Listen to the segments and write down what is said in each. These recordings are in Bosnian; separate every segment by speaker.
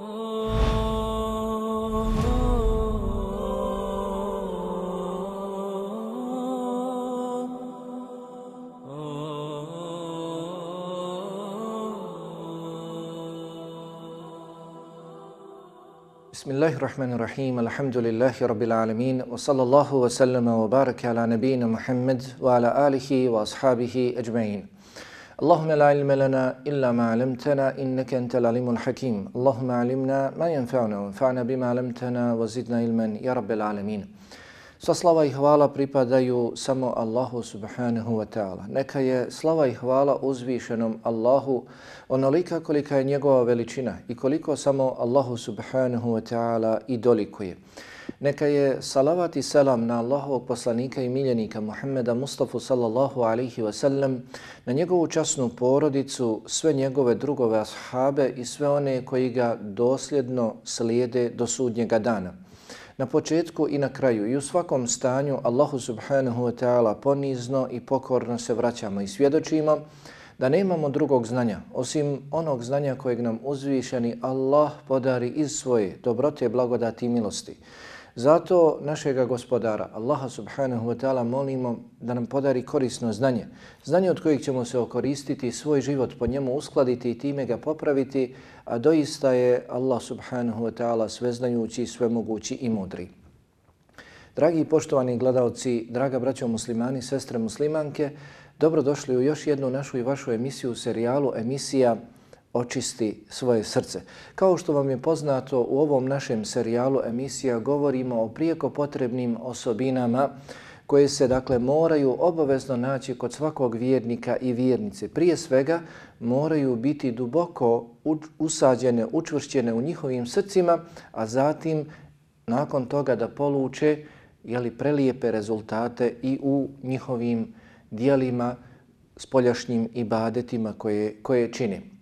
Speaker 1: بسم الله الرحمن الرحيم الحمد لله رب العالمين وصلى الله وسلم وبارك على نبينا محمد وعلى آله وأصحابه أجمعين Allahumma la ilma lana illa ma 'allamtana innaka antal alimul hakim. Allahumma 'allimna ma yanfa'una wanfa'na bima 'allamtana wa zidna ilman ya rabbil alamin. Sva slava i hvala pripadaju samo Allahu subhanahu wa ta'ala. Neka je slava i hvala uzvišenom Allahu onolika kolika je njegova veličina i koliko samo Allahu subhanahu wa ta'ala i dolikuje. Neka je salavat i selam na Allahovog poslanika i miljenika Muhammeda Mustafa sallallahu alaihi wa sallam, na njegovu časnu porodicu, sve njegove drugove ashabe i sve one koji ga dosljedno slijede do sudnjega dana na početku i na kraju i u svakom stanju Allahu subhanahu wa ta'ala ponizno i pokorno se vraćamo i svjedočimo da nemamo drugog znanja osim onog znanja kojeg nam uzvišeni Allah podari iz svoje dobrote, blagodati i milosti. Zato našega gospodara, Allaha subhanahu wa ta'ala, molimo da nam podari korisno znanje. Znanje od kojeg ćemo se okoristiti, svoj život po njemu uskladiti i time ga popraviti, a doista je Allah subhanahu wa ta'ala sveznajući, svemogući i mudri. Dragi poštovani gledalci, draga braćo muslimani, sestre muslimanke, dobrodošli u još jednu našu i vašu emisiju, serijalu emisija očisti svoje srce. Kao što vam je poznato u ovom našem serijalu emisija govorimo o prijeko potrebnim osobinama koje se dakle moraju obavezno naći kod svakog vjernika i vjernice. Prije svega moraju biti duboko usađene, učvršćene u njihovim srcima, a zatim nakon toga da poluče jeli, prelijepe rezultate i u njihovim dijelima, spoljašnjim ibadetima koje, koje čini.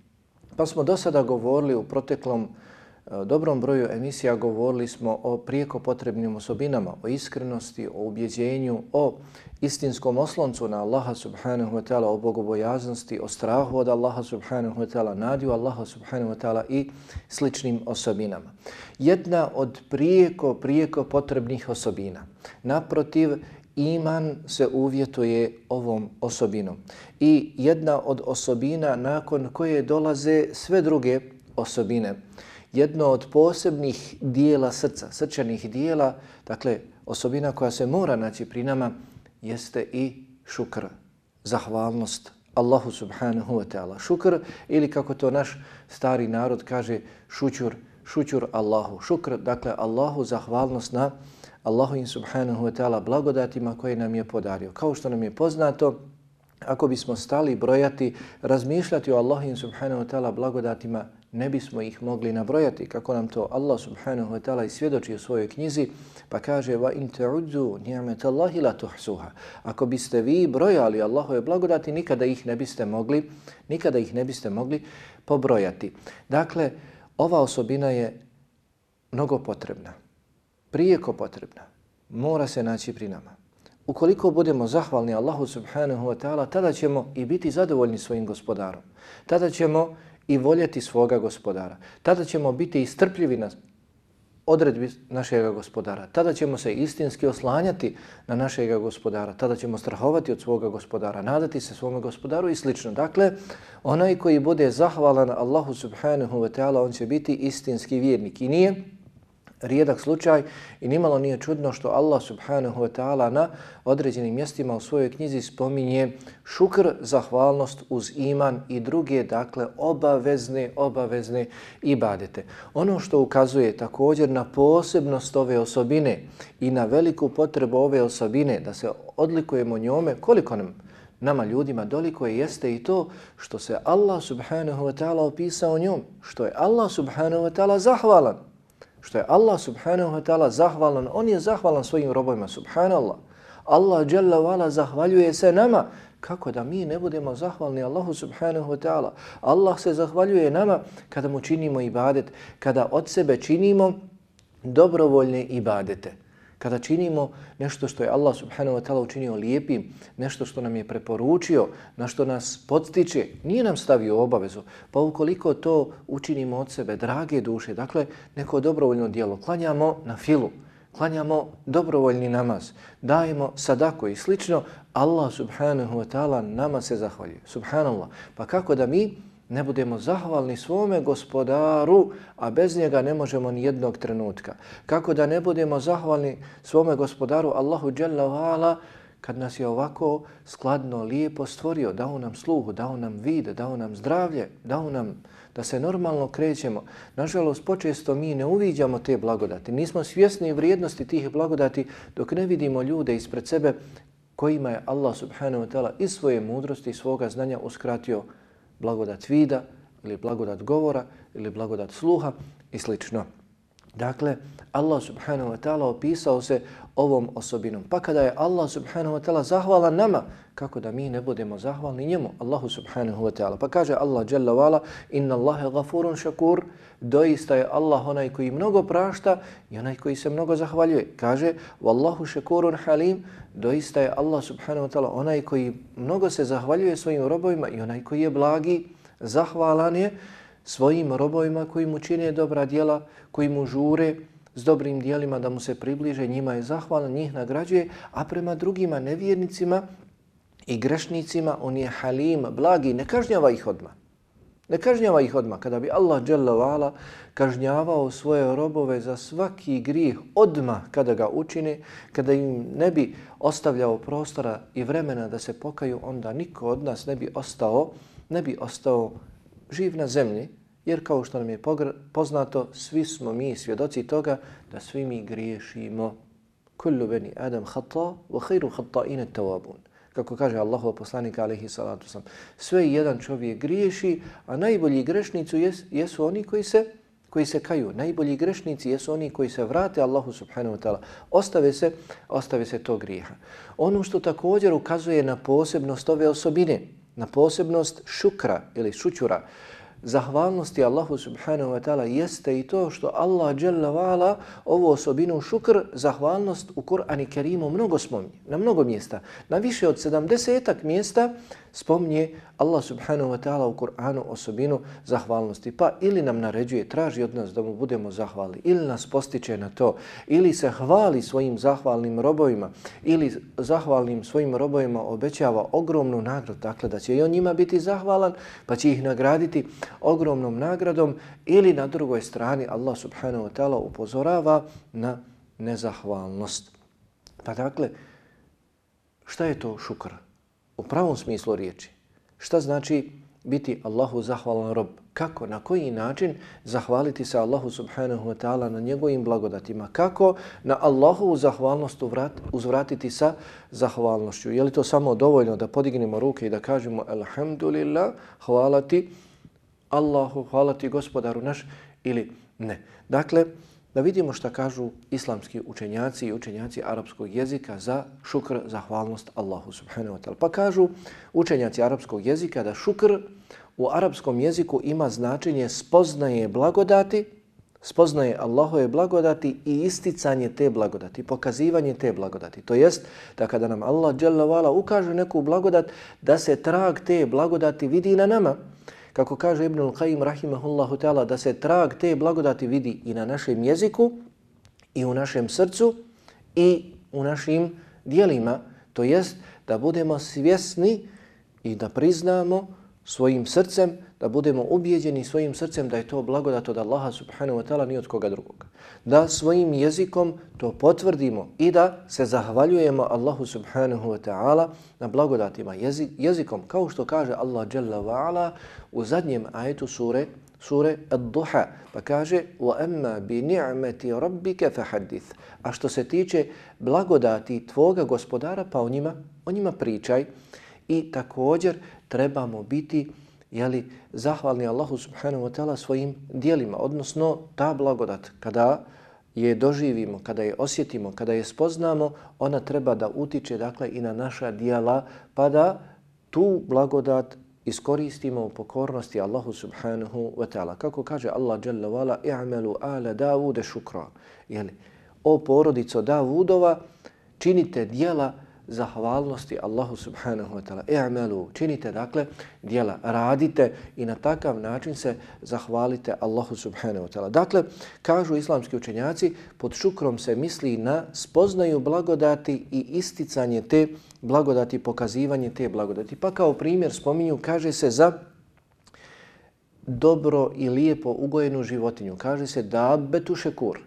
Speaker 1: Pa smo do sada govorili u proteklom e, dobrom broju emisija, govorili smo o prijeko potrebnim osobinama, o iskrenosti, o ubjeđenju, o istinskom osloncu na Allaha subhanahu wa ta'ala, o bogobojaznosti, o strahu od Allaha subhanahu wa ta'ala, nadju Allaha subhanahu wa ta'ala i sličnim osobinama. Jedna od prijeko, prijeko potrebnih osobina, naprotiv, iman se uvjetuje ovom osobinom. I jedna od osobina nakon koje dolaze sve druge osobine. Jedno od posebnih dijela srca, srčanih dijela, dakle osobina koja se mora naći pri nama, jeste i šukr, zahvalnost Allahu subhanahu wa ta'ala. Šukr ili kako to naš stari narod kaže, šućur, šućur Allahu. Šukr, dakle Allahu zahvalnost na Allahu subhanahu wa ta'ala blagodatima koje nam je podario. Kao što nam je poznato, ako bismo stali brojati, razmišljati o Allahovim subhanahu wa ta'ala blagodatima, ne bismo ih mogli nabrojati kako nam to Allah subhanahu wa ta'ala svjedoči u svojoj knjizi, pa kaže va in ta'udzu ni'matallahi la tuhsuha. Ako biste vi brojali Allahove blagodati, nikada ih ne biste mogli, nikada ih ne biste mogli pobrojati. Dakle, ova osobina je mnogo potrebna prijeko potrebna, mora se naći pri nama. Ukoliko budemo zahvalni Allahu subhanahu wa ta'ala, tada ćemo i biti zadovoljni svojim gospodarom. Tada ćemo i voljeti svoga gospodara. Tada ćemo biti istrpljivi na odredbi našeg gospodara. Tada ćemo se istinski oslanjati na našeg gospodara. Tada ćemo strahovati od svoga gospodara, nadati se svome gospodaru i slično. Dakle, onaj koji bude zahvalan Allahu subhanahu wa ta'ala, on će biti istinski vjernik. I nije rijedak slučaj i nimalo nije čudno što Allah subhanahu wa ta'ala na određenim mjestima u svojoj knjizi spominje šukr, zahvalnost uz iman i druge, dakle, obavezne, obavezne ibadete. Ono što ukazuje također na posebnost ove osobine i na veliku potrebu ove osobine da se odlikujemo njome, koliko nam nama ljudima doliko je jeste i to što se Allah subhanahu wa ta'ala opisao njom, što je Allah subhanahu wa ta'ala zahvalan što je Allah subhanahu wa ta'ala zahvalan, on je zahvalan svojim robojima, subhanallah. Allah dželle wala zahvaljuje se nama. Kako da mi ne budemo zahvalni Allahu subhanahu wa ta'ala? Allah se zahvaljuje nama kada mu činimo ibadet, kada od sebe činimo dobrovoljne ibadete kada činimo nešto što je Allah subhanahu wa ta'ala učinio lijepim, nešto što nam je preporučio, na što nas podstiče, nije nam stavio obavezu, pa ukoliko to učinimo od sebe, drage duše, dakle neko dobrovoljno dijelo, klanjamo na filu, klanjamo dobrovoljni namaz, dajemo sadako i slično, Allah subhanahu wa ta'ala nama se zahvaljuje. Subhanallah. Pa kako da mi ne budemo zahvalni svome gospodaru, a bez njega ne možemo ni jednog trenutka. Kako da ne budemo zahvalni svome gospodaru Allahu Jalla Vala kad nas je ovako skladno, lijepo stvorio, dao nam sluhu, dao nam vid, dao nam zdravlje, dao nam da se normalno krećemo. Nažalost, počesto mi ne uviđamo te blagodati. Nismo svjesni vrijednosti tih blagodati dok ne vidimo ljude ispred sebe kojima je Allah subhanahu wa ta'ala iz svoje mudrosti i svoga znanja uskratio blagodat vida ili blagodat govora ili blagodat sluha i slično. Dakle, Allah subhanahu wa ta'ala opisao se ovom osobinom. Pa kada je Allah subhanahu wa ta'ala zahvalan nama, kako da mi ne budemo zahvalni njemu, Allahu subhanahu wa ta'ala. Pa kaže Allah jalla wala, inna Allahe gafurun šakur, doista je Allah onaj koji mnogo prašta i onaj koji se mnogo zahvaljuje. Kaže, wallahu šakurun halim, doista je Allah subhanahu wa ta'ala onaj koji mnogo se zahvaljuje svojim robovima i onaj koji je blagi, zahvalan je svojim robovima koji mu čine dobra djela, koji mu žure s dobrim dijelima da mu se približe, njima je zahvalan, njih nagrađuje, a prema drugima nevjernicima i grešnicima on je halim, blagi, ne kažnjava ih odmah. Ne kažnjava ih odmah. Kada bi Allah dželle kažnjavao svoje robove za svaki grijeh odmah kada ga učine, kada im ne bi ostavljao prostora i vremena da se pokaju, onda niko od nas ne bi ostao, ne bi ostao živ na zemlji, jer kao što nam je poznato, svi smo mi svjedoci toga da svi mi griješimo. Kullu bani Adam khata wa khairu khata'in tawabun. kako kaže Allahov poslanik alaihi salatu sam. Sve jedan čovjek griješi, a najbolji grešnici jes, jesu oni koji se koji se kaju. Najbolji grešnici jesu oni koji se vrate Allahu subhanahu wa ta'ala. Ostave se, ostave se to grijeha. Ono što također ukazuje na posebnost ove osobine, na posebnost šukra ili šućura, zahvalnosti Allahu subhanahu wa ta'ala jeste i to što Allah jalla vala ovu osobinu šukr, zahvalnost u Kur'ani Kerimu mnogo spominje, na mnogo mjesta. Na više od 70 mjesta spomnje Allah subhanahu wa ta'ala u Kur'anu osobinu zahvalnosti. Pa ili nam naređuje, traži od nas da mu budemo zahvali, ili nas postiče na to, ili se hvali svojim zahvalnim robovima, ili zahvalnim svojim robovima obećava ogromnu nagradu, dakle da će i on njima biti zahvalan, pa će ih nagraditi ogromnom nagradom, ili na drugoj strani Allah subhanahu wa ta'ala upozorava na nezahvalnost. Pa dakle, šta je to šukr? U pravom smislu riječi. Šta znači biti Allahu zahvalan rob? Kako, na koji način zahvaliti se Allahu subhanahu wa ta'ala na njegovim blagodatima? Kako na Allahu zahvalnost uzvratiti sa zahvalnošću? Je li to samo dovoljno da podignemo ruke i da kažemo Alhamdulillah, hvala ti Allahu, hvala ti gospodaru naš ili ne? Dakle, da vidimo šta kažu islamski učenjaci i učenjaci arapskog jezika za šukr, zahvalnost Allahu subhanahu wa ta'ala. Pa kažu učenjaci arapskog jezika da šukr u arapskom jeziku ima značenje spoznaje blagodati, spoznaje Allahove blagodati i isticanje te blagodati, pokazivanje te blagodati. To jest da kada nam Allah ukaže neku blagodat, da se trag te blagodati vidi na nama kako kaže Ibn al-Qaim rahimahullahu ta'ala, da se trag te blagodati vidi i na našem jeziku, i u našem srcu, i u našim dijelima. To jest da budemo svjesni i da priznamo svojim srcem, da budemo ubijeđeni svojim srcem da je to blagodat od Allaha subhanahu wa ta'ala ni od koga drugog. Da svojim jezikom to potvrdimo i da se zahvaljujemo Allahu subhanahu wa ta'ala na blagodatima jezikom, kao što kaže Allah jalla wa ala u zadnjem ajetu sure sure Ad-Duha, pa kaže وَأَمَّا بِنِعْمَةِ رَبِّكَ فَحَدِّث A što se tiče blagodati tvoga gospodara, pa o njima, o njima pričaj. I također trebamo biti jeli, zahvalni Allahu subhanahu wa ta'ala svojim dijelima, odnosno ta blagodat kada je doživimo, kada je osjetimo, kada je spoznamo, ona treba da utiče dakle i na naša dijela, pa da tu blagodat iskoristimo u pokornosti Allahu subhanahu wa ta'ala. Kako kaže Allah jalla wala, i'malu ala Davude šukra. Jeli, o porodico Davudova, činite dijela zahvalnosti Allahu subhanahu wa ta'ala. I'malu, činite dakle djela, radite i na takav način se zahvalite Allahu subhanahu wa ta'ala. Dakle, kažu islamski učenjaci, pod šukrom se misli na spoznaju blagodati i isticanje te blagodati, pokazivanje te blagodati. Pa kao primjer spominju, kaže se za dobro i lijepo ugojenu životinju. Kaže se dabbetu šekur.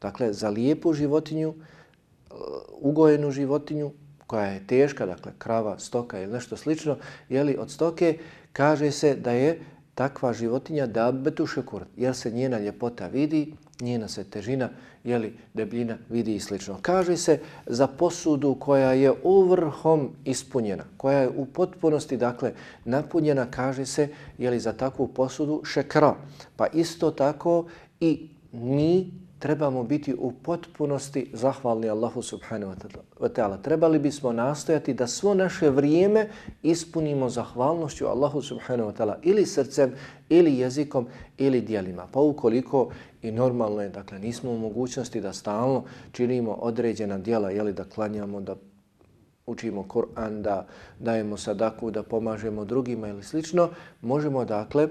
Speaker 1: Dakle, za lijepu životinju, uh, ugojenu životinju, koja je teška, dakle krava, stoka ili nešto slično, jeli od stoke, kaže se da je takva životinja dabbetu šekur, jer se njena ljepota vidi, njena se težina, jeli debljina vidi i slično. Kaže se za posudu koja je uvrhom ispunjena, koja je u potpunosti, dakle, napunjena, kaže se, jeli za takvu posudu šekra. Pa isto tako i mi trebamo biti u potpunosti zahvalni Allahu subhanahu wa ta'ala. Trebali bismo nastojati da svo naše vrijeme ispunimo zahvalnošću Allahu subhanahu wa ta'ala ili srcem, ili jezikom, ili dijelima. Pa ukoliko i normalno je, dakle, nismo u mogućnosti da stalno činimo određena dijela, jeli da klanjamo, da učimo Kur'an, da dajemo sadaku, da pomažemo drugima ili slično, možemo, dakle,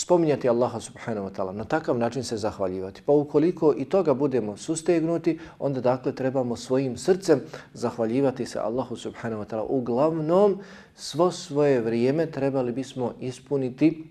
Speaker 1: spominjati Allaha subhanahu wa ta'ala, na takav način se zahvaljivati. Pa ukoliko i toga budemo sustegnuti, onda dakle trebamo svojim srcem zahvaljivati se Allahu subhanahu wa ta'ala. Uglavnom, svo svoje vrijeme trebali bismo ispuniti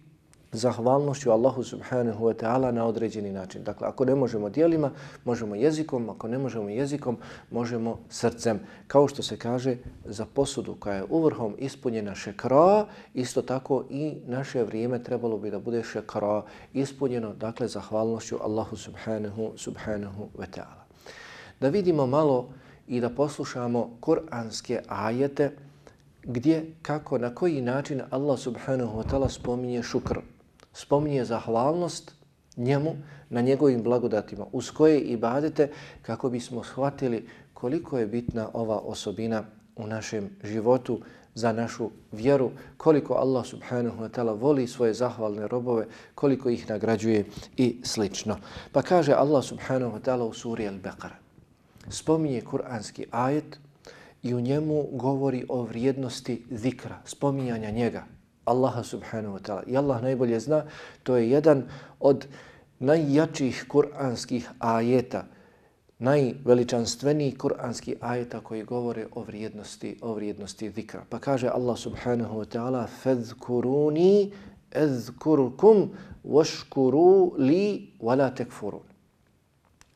Speaker 1: zahvalnošću Allahu subhanahu wa ta'ala na određeni način. Dakle, ako ne možemo dijelima, možemo jezikom, ako ne možemo jezikom, možemo srcem. Kao što se kaže za posudu koja je uvrhom ispunjena šekra, isto tako i naše vrijeme trebalo bi da bude šekra ispunjeno, dakle, zahvalnošću Allahu subhanahu, subhanahu wa ta'ala. Da vidimo malo i da poslušamo kuranske ajete gdje, kako, na koji način Allah subhanahu wa ta'ala spominje šukr spominje zahvalnost njemu na njegovim blagodatima, uz koje i badete kako bismo shvatili koliko je bitna ova osobina u našem životu za našu vjeru, koliko Allah subhanahu wa ta'ala voli svoje zahvalne robove, koliko ih nagrađuje i slično. Pa kaže Allah subhanahu wa ta'ala u suri Al-Baqara, spominje kuranski ajet i u njemu govori o vrijednosti zikra, spominjanja njega, Allaha subhanahu wa ta'ala. I Allah najbolje zna, to je jedan od najjačih kuranskih ajeta, najveličanstvenijih kuranskih ajeta koji govore o vrijednosti, o vrijednosti zikra. Pa kaže Allah subhanahu wa ta'ala فَذْكُرُونِي اذْكُرْكُمْ وَشْكُرُوا لِي وَلَا تَكْفُرُونَ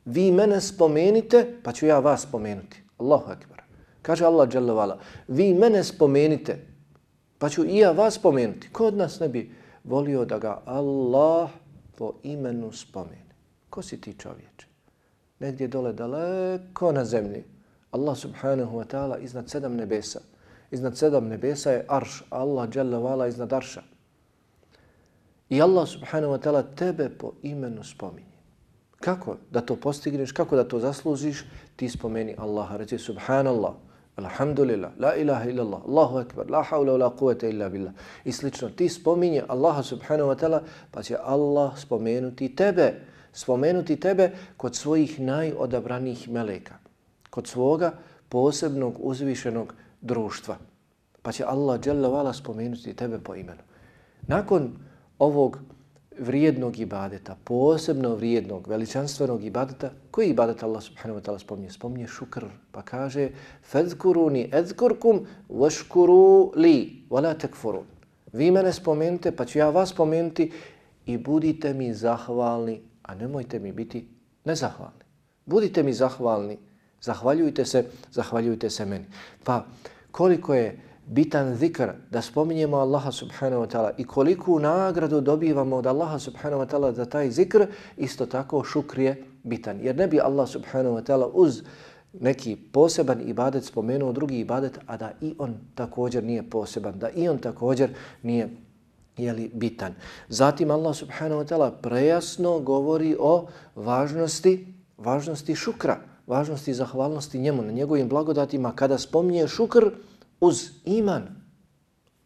Speaker 1: Vi mene spomenite, pa ću ja vas spomenuti. Allahu akbar. Kaže Allah jalla vala, vi mene spomenite, Pa ću i ja vas spomenuti. Ko od nas ne bi volio da ga Allah po imenu spomene? Ko si ti čovječe? Negdje dole daleko na zemlji. Allah subhanahu wa ta'ala iznad sedam nebesa. Iznad sedam nebesa je arš. Allah jalla vala iznad arša. I Allah subhanahu wa ta'ala tebe po imenu spominje. Kako da to postigneš? Kako da to zaslužiš? Ti spomeni Allaha. Reci subhanallah. Alhamdulillah, la ilaha illallah, Allahu akbar, la hawla la quwata illa billah. I slično, ti spominje Allaha subhanahu wa ta'ala, pa će Allah spomenuti tebe, spomenuti tebe kod svojih najodabranih meleka, kod svoga posebnog uzvišenog društva. Pa će Allah jalla vala spomenuti tebe po imenu. Nakon ovog vrijednog ibadeta, posebno vrijednog, veličanstvenog ibadeta, koji ibadet Allah subhanahu wa ta'ala spominje? Spominje šukr, pa kaže فَذْكُرُونِ اَذْكُرْكُمْ وَشْكُرُوا لِي وَلَا تَكْفُرُونَ Vi mene spomenite, pa ću ja vas spomenuti i budite mi zahvalni, a nemojte mi biti nezahvalni. Budite mi zahvalni, zahvaljujte se, zahvaljujte se meni. Pa koliko je bitan zikr, da spominjemo Allaha subhanahu wa ta'ala i koliku nagradu dobivamo od Allaha subhanahu wa ta'ala za taj zikr, isto tako šukr je bitan. Jer ne bi Allah subhanahu wa ta'ala uz neki poseban ibadet spomenuo drugi ibadet, a da i on također nije poseban, da i on također nije jeli, bitan. Zatim Allah subhanahu wa ta'ala prejasno govori o važnosti, važnosti šukra, važnosti zahvalnosti njemu, na njegovim blagodatima. Kada spominje šukr, uz iman.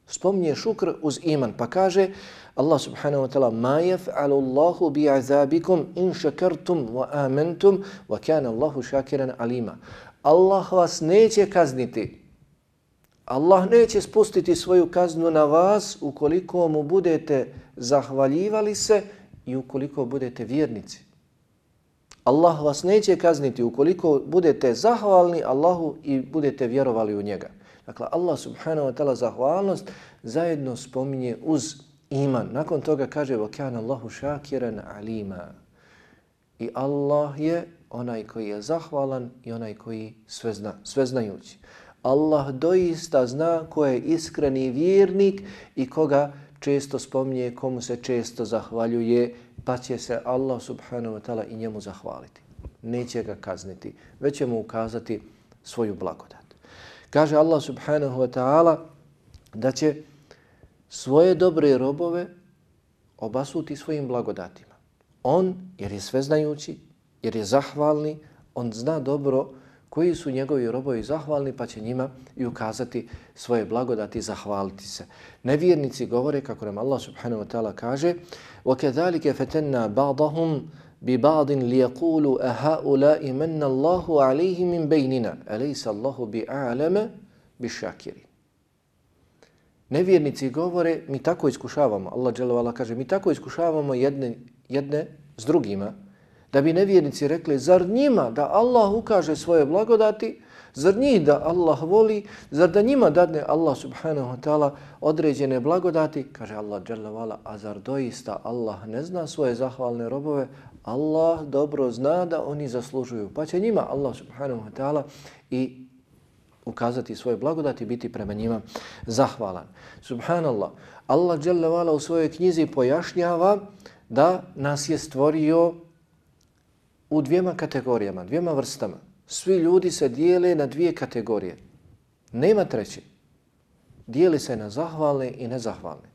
Speaker 1: Spomnije šukr uz iman. Pa kaže Allah subhanahu wa ta'ala ma yaf'alu Allahu bi'azabikum in shakartum wa amantum wa kana Allahu shakiran alima. Allah vas neće kazniti. Allah neće spustiti svoju kaznu na vas ukoliko mu budete zahvaljivali se i ukoliko budete vjernici. Allah vas neće kazniti ukoliko budete zahvalni Allahu i budete vjerovali u njega. Dakle, Allah subhanahu wa ta'ala zahvalnost zajedno spominje uz iman. Nakon toga kaže وَكَانَ اللَّهُ شَاكِرًا عَلِيمًا I Allah je onaj koji je zahvalan i onaj koji sve zna, sve znajući. Allah doista zna ko je iskreni vjernik i koga često spominje, komu se često zahvaljuje, pa će se Allah subhanahu wa ta'ala i njemu zahvaliti. Neće ga kazniti, već će mu ukazati svoju blagodat. Kaže Allah subhanahu wa ta'ala da će svoje dobre robove obasuti svojim blagodatima. On, jer je sveznajući, jer je zahvalni, on zna dobro koji su njegovi robovi zahvalni, pa će njima i ukazati svoje blagodati i zahvaliti se. Nevjernici govore, kako nam Allah subhanahu wa ta'ala kaže, وَكَذَلِكَ فَتَنَّا بَعْضَهُمْ بِبَعْضٍ لِيَقُولُوا أَهَاُلَاءِ مَنَّ اللَّهُ عَلَيْهِ مِنْ بَيْنِنَا أَلَيْسَ اللَّهُ بِعَالَمَ بِشَاكِرِ Nevjernici govore, mi tako iskušavamo, Allah dželovala kaže, mi tako iskušavamo jedne, jedne s drugima, da bi nevjernici rekli, zar njima da Allah ukaže svoje blagodati, zar njih da Allah voli, zar da njima dadne Allah subhanahu wa ta'ala određene blagodati, kaže Allah dželovala, a zar doista Allah ne zna svoje zahvalne robove, Allah dobro zna da oni zaslužuju, pa će njima Allah subhanahu wa ta'ala i ukazati svoje blagodati i biti prema njima zahvalan. Subhanallah, Allah dželle vala u svojoj knjizi pojašnjava da nas je stvorio u dvijema kategorijama, dvijema vrstama. Svi ljudi se dijele na dvije kategorije. Nema treće. Dijeli se na zahvalne i nezahvalne.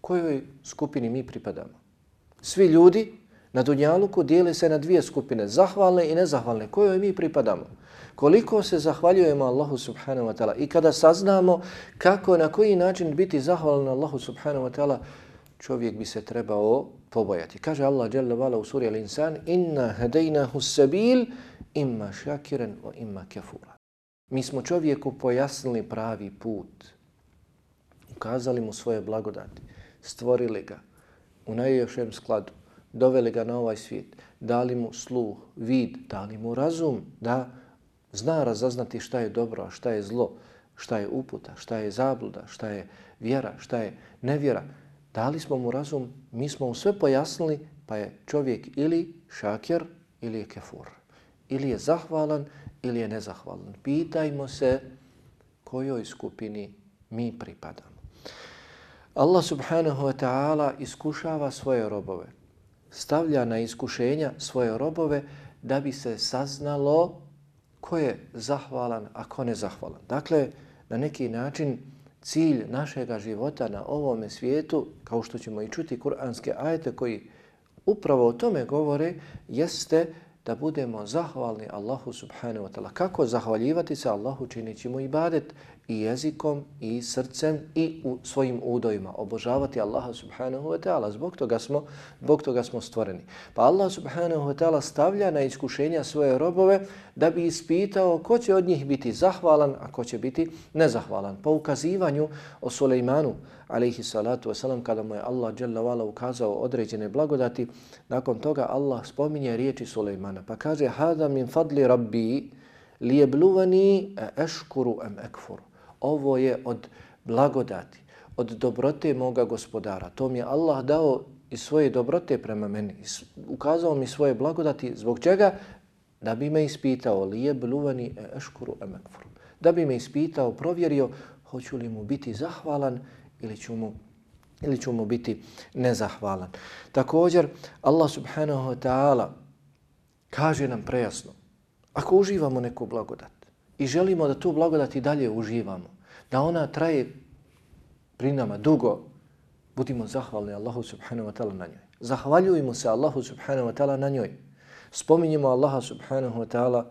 Speaker 1: Kojoj skupini mi pripadamo? Svi ljudi na Dunjaluku dijeli se na dvije skupine, zahvalne i nezahvalne. Kojoj mi pripadamo? koliko se zahvaljujemo Allahu subhanahu wa ta'ala i kada saznamo kako, na koji način biti zahvalan Allahu subhanahu wa ta'ala, čovjek bi se trebao pobojati. Kaže Allah dželle vala u suri Al-Insan, inna hadaynahu sabil imma shakiran wa imma kafura." Mi smo čovjeku pojasnili pravi put, ukazali mu svoje blagodati, stvorili ga u najljepšem skladu, doveli ga na ovaj svijet, dali mu sluh, vid, dali mu razum da zna razaznati šta je dobro, a šta je zlo, šta je uputa, šta je zabluda, šta je vjera, šta je nevjera. Dali smo mu razum, mi smo mu sve pojasnili, pa je čovjek ili šakir ili je kefur. Ili je zahvalan ili je nezahvalan. Pitajmo se kojoj skupini mi pripadamo. Allah subhanahu wa ta'ala iskušava svoje robove. Stavlja na iskušenja svoje robove da bi se saznalo ko je zahvalan, a ko ne zahvalan. Dakle, na neki način cilj našega života na ovome svijetu, kao što ćemo i čuti kuranske ajete koji upravo o tome govore, jeste da budemo zahvalni Allahu subhanahu wa ta'ala. Kako zahvaljivati se Allahu činit ćemo ibadet i jezikom i srcem i u svojim udojima. Obožavati Allaha subhanahu wa ta'ala. Zbog toga smo, zbog toga smo stvoreni. Pa Allah subhanahu wa ta'ala stavlja na iskušenja svoje robove da bi ispitao ko će od njih biti zahvalan, a ko će biti nezahvalan. Po ukazivanju o Sulejmanu, alaihi salatu wasalam, kada mu je Allah jalla vala ukazao određene blagodati, nakon toga Allah spominje riječi Sulejmana. Pa kaže, hada min fadli rabbi li je bluvani eškuru em ekfuru ovo je od blagodati, od dobrote moga gospodara. To mi je Allah dao i svoje dobrote prema meni. Ukazao mi svoje blagodati. Zbog čega? Da bi me ispitao li je bluvani e eškuru emekfuru. Da bi me ispitao, provjerio hoću li mu biti zahvalan ili ću mu ili ću mu biti nezahvalan. Također, Allah subhanahu wa ta'ala kaže nam prejasno, ako uživamo neku blagodat, i želimo da tu blagodat i dalje uživamo, da ona traje pri nama dugo, budimo zahvalni Allahu subhanahu wa ta'ala na njoj. Zahvaljujemo se Allahu subhanahu wa ta'ala na njoj. Spominjemo Allaha subhanahu wa ta'ala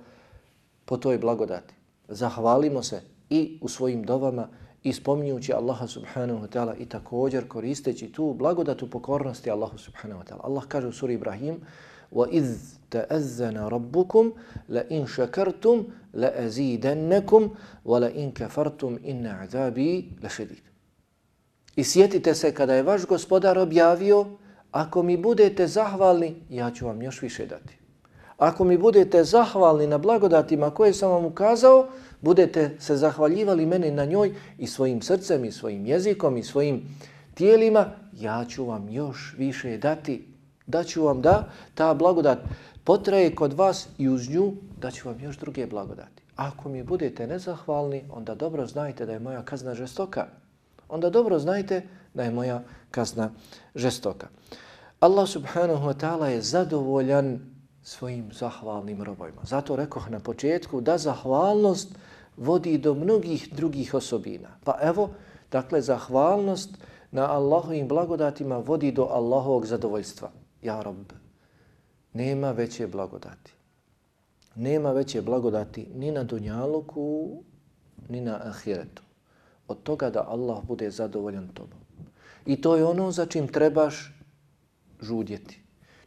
Speaker 1: po toj blagodati. Zahvalimo se i u svojim dovama i spominjući Allaha subhanahu wa ta'ala i također koristeći tu blagodatu pokornosti Allahu subhanahu wa ta'ala. Allah kaže u suri Ibrahim وَإِذْ تَأَذَّنَ رَبُّكُمْ لَإِنْ شَكَرْتُمْ لَأَزِيدَنَّكُمْ وَلَإِنْ كَفَرْتُمْ إِنَّ عَذَابِي لَشَدِيدٌ I sjetite se kada je vaš gospodar objavio, ako mi budete zahvalni, ja ću vam još više dati. Ako mi budete zahvalni na blagodatima koje sam vam ukazao, budete se zahvaljivali meni na njoj i svojim srcem i svojim jezikom i svojim tijelima, ja ću vam još više dati. Da ću vam da ta blagodat potraje kod vas i uz nju da ću vam još druge blagodati. Ako mi budete nezahvalni, onda dobro znajte da je moja kazna žestoka. Onda dobro znajte da je moja kazna žestoka. Allah subhanahu wa ta'ala je zadovoljan svojim zahvalnim robojima. Zato rekoh na početku da zahvalnost vodi do mnogih drugih osobina. Pa evo, dakle, zahvalnost na Allahovim blagodatima vodi do Allahovog zadovoljstva. Ja, Rob, nema veće blagodati. Nema veće blagodati ni na Dunjaluku, ni na Ahiretu. Od toga da Allah bude zadovoljan tobom. I to je ono za čim trebaš žudjeti.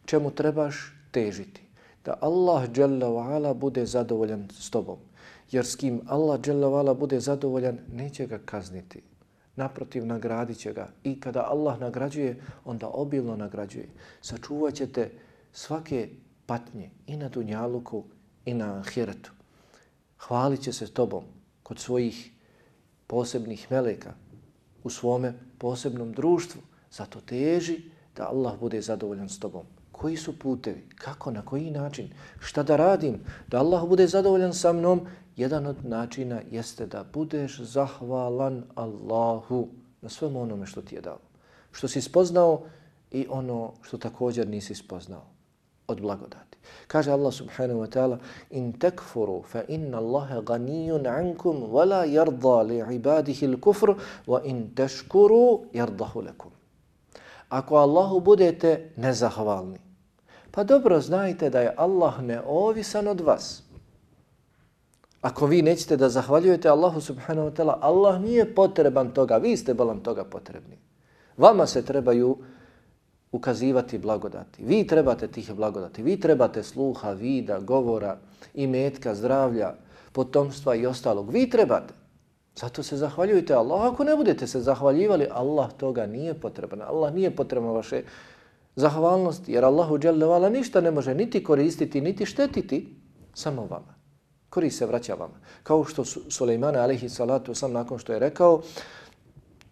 Speaker 1: Čemu trebaš težiti. Da Allah ala bude zadovoljan s tobom. Jer s kim Allah ala bude zadovoljan, neće ga kazniti. Naprotiv, nagradit će ga. I kada Allah nagrađuje, onda obilno nagrađuje. Sačuvat ćete svake patnje i na Dunjaluku i na Ahiretu. Hvalit će se tobom kod svojih posebnih meleka u svome posebnom društvu. Zato teži da Allah bude zadovoljan s tobom. Koji su putevi? Kako? Na koji način? Šta da radim? Da Allah bude zadovoljan sa mnom? Jedan od načina jeste da budeš zahvalan Allahu na svemu onome što ti je dao. Što si spoznao i ono što također nisi spoznao od blagodati. Kaže Allah subhanahu wa ta'ala in takfuru fa inna Allaha ganijun 'ankum wa la yarda li 'ibadihi al-kufr wa in tashkuru yardahu lakum ako Allahu budete nezahvalni. Pa dobro znajte da je Allah neovisan od vas. Ako vi nećete da zahvaljujete Allahu subhanahu wa ta'ala, Allah nije potreban toga, vi ste bolan toga potrebni. Vama se trebaju ukazivati blagodati. Vi trebate tih blagodati. Vi trebate sluha, vida, govora, imetka, zdravlja, potomstva i ostalog. Vi trebate. Zato se zahvaljujte Allah. Ako ne budete se zahvaljivali, Allah toga nije potreban. Allah nije potreban vaše zahvalnosti, jer Allahu dželle ništa ne može niti koristiti, niti štetiti, samo vama. Korist se vraća vama. Kao što Sulejmane alaihi salatu sam nakon što je rekao,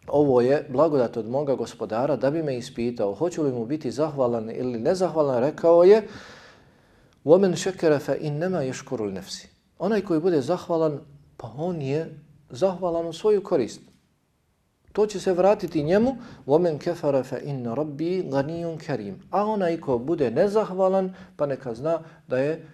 Speaker 1: ovo je blagodat od moga gospodara da bi me ispitao hoću li mu biti zahvalan ili nezahvalan, rekao je وَمَنْ شَكَرَ فَإِنَّمَا يَشْكُرُ الْنَفْسِ Onaj koji bude zahvalan, pa on je zahvalan u svoju korist. To će se vratiti njemu, وَمَنْ كَفَرَ فَإِنَّ رَبِّي غَنِيٌ كَرِيمٌ A onaj ko bude nezahvalan, pa neka zna da je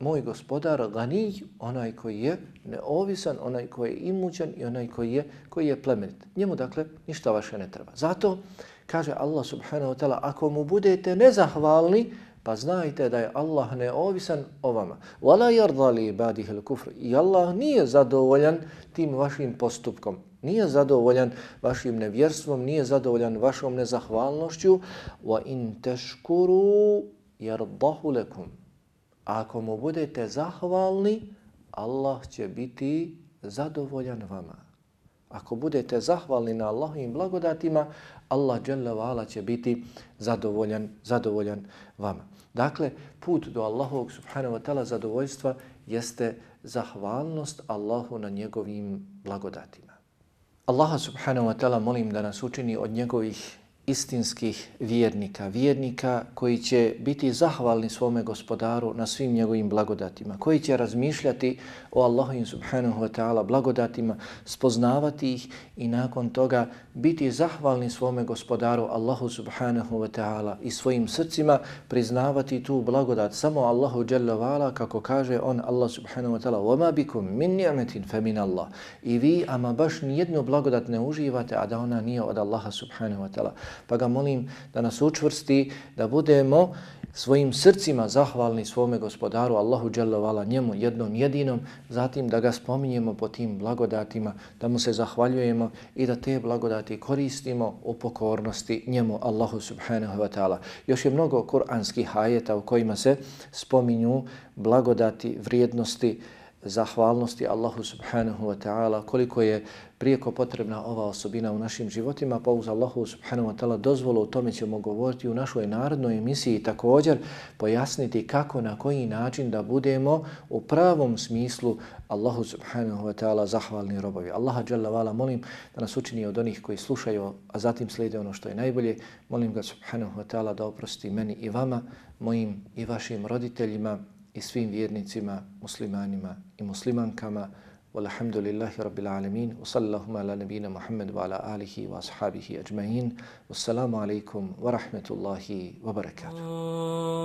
Speaker 1: moj gospodar gani, onaj koji je neovisan, onaj koji je imućan i onaj koji je, koji je plemenit. Njemu dakle ništa vaše ne treba. Zato kaže Allah subhanahu wa ta'ala, ako mu budete nezahvalni, pa znajte da je Allah neovisan o vama. Wala yardali ibadihi al-kufr. I Allah nije zadovoljan tim vašim postupkom. Nije zadovoljan vašim nevjerstvom, nije zadovoljan vašom nezahvalnošću. Wa in tashkuru yardahu lakum. Ako mu budete zahvalni, Allah će biti zadovoljan vama. Ako budete zahvalni na Allahovim blagodatima, Allah će biti zadovoljan, zadovoljan vama. Dakle, put do Allahovog subhanahu wa ta'ala zadovoljstva jeste zahvalnost Allahu na njegovim blagodatima. Allaha subhanahu wa ta'ala molim da nas učini od njegovih istinskih vjernika, vjernika koji će biti zahvalni svome gospodaru na svim njegovim blagodatima, koji će razmišljati o Allahovim subhanahu wa ta'ala blagodatima, spoznavati ih i nakon toga biti zahvalni svome gospodaru Allahu subhanahu wa ta'ala i svojim srcima priznavati tu blagodat samo Allahu jalla vala kako kaže on Allah subhanahu wa ta'ala وَمَا بِكُمْ مِنْ نِعْمَةٍ فَمِنَ اللَّهِ I vi ama baš nijednu blagodat ne uživate, a da ona nije od Allaha subhanahu wa ta'ala pa ga molim da nas učvrsti, da budemo svojim srcima zahvalni svome gospodaru Allahu dželovala njemu jednom jedinom, zatim da ga spominjemo po tim blagodatima, da mu se zahvaljujemo i da te blagodati koristimo u pokornosti njemu Allahu Subhanahu wa ta'ala. Još je mnogo kuranskih ajeta u kojima se spominju blagodati, vrijednosti, zahvalnosti Allahu subhanahu wa ta'ala, koliko je prijeko potrebna ova osobina u našim životima, pa uz Allahu subhanahu wa ta'ala dozvolu o tome ćemo govoriti u našoj narodnoj emisiji također pojasniti kako, na koji način da budemo u pravom smislu Allahu subhanahu wa ta'ala zahvalni robovi. Allaha jalla vala molim da nas učini od onih koji slušaju, a zatim slijede ono što je najbolje. Molim ga subhanahu wa ta'ala da oprosti meni i vama, mojim i vašim roditeljima, i svim vjernicima, muslimanima i muslimankama. Walhamdulillahi rabbil alemin. Wa sallallahu ala nabina Muhammad wa ala alihi wa ashabihi ajma'in. Wassalamu alaikum wa rahmatullahi wa barakatuh. Oh.